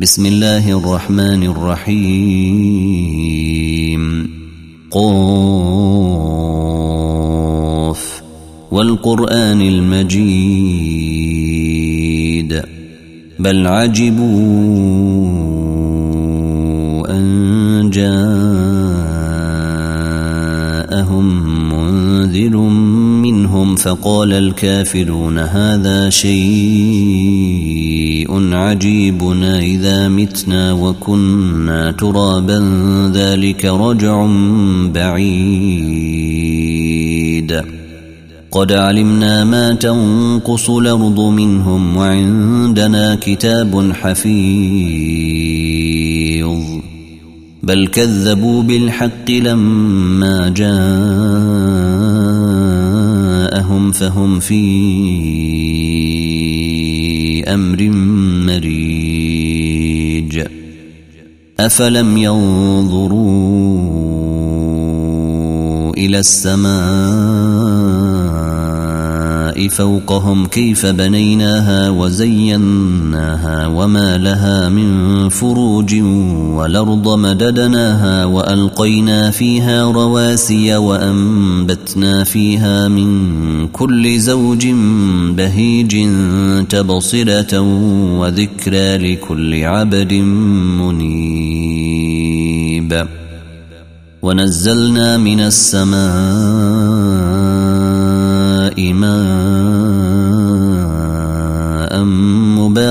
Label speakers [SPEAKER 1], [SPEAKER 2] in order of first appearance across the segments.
[SPEAKER 1] بسم الله الرحمن الرحيم قوف والقرآن المجيد بل عجبوا أن جاءهم فقال الكافرون هذا شيء عجيبنا إذا متنا وكنا ترابا ذلك رجع بعيد. قد علمنا ما تنقص الأرض منهم وعندنا كتاب حفيظ. بل كذبوا بالحق لما جاءهم فهم فيه أمر مريج. أفلم ينظروا إلى السماء فوقهم كيف بنيناها وزيناها وما لها من فروج والأرض مددناها وألقينا فيها رواسي وأنبتنا فيها من كل زوج بهيج تبصرة وذكرى لكل عبد منيب. ونزلنا من السماء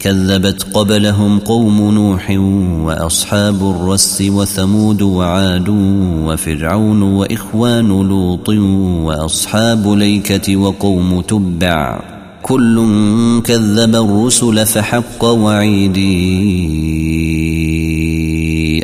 [SPEAKER 1] كذبت قبلهم قوم نوح وأصحاب الرس وثمود وعاد وفرعون وإخوان لوط وأصحاب ليكة وقوم تبع. كل كذب الرسل فحق وعيدي.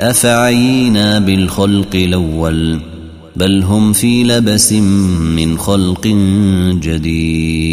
[SPEAKER 1] أفعينا بالخلق الأول؟ بل هم في لبس من خلق جديد.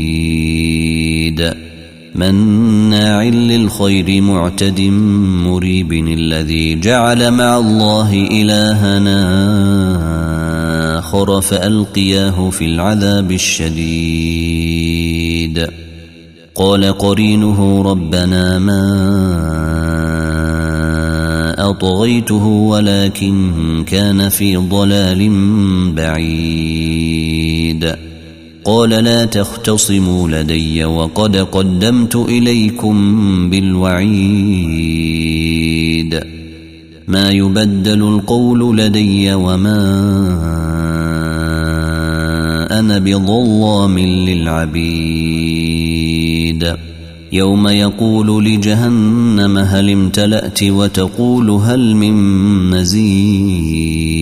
[SPEAKER 1] مناع للخير معتد مريب الذي جعل مع الله إلهنا آخر فألقياه في العذاب الشديد. قال قرينه ربنا ما أطغيته ولكن كان في ضلال بعيد. قال لا تختصموا لدي وقد قدمت إليكم بالوعيد. ما يبدل القول لدي وما أنا بظلام للعبيد. يوم يقول لجهنم هل امتلأت وتقول هل من مزيد.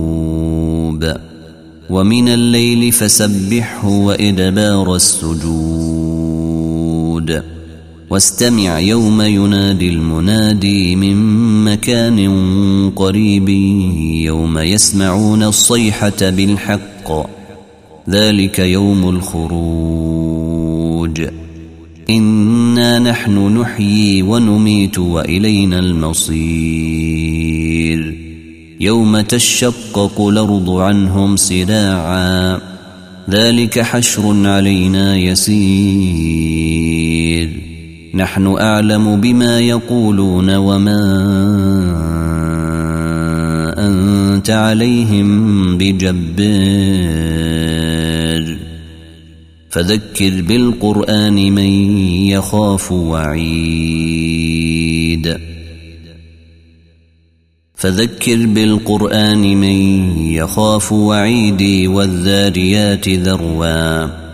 [SPEAKER 1] الغروب ومن الليل فسبحه وإدبار السجود. واستمع يوم ينادي المنادي من مكان قريب يوم يسمعون الصيحة بالحق. ذلك يوم الخروج. إنا نحن نحيي ونميت وإلينا المصير. يوم تشقق الأرض عنهم سراعا ذلك حشر علينا يسير. نحن أعلم بما يقولون وما أنت عليهم بجبار. فذكر بالقرآن من يخاف وعيد. فذكر بالقرآن من يخاف وعيدي والذاريات ذروا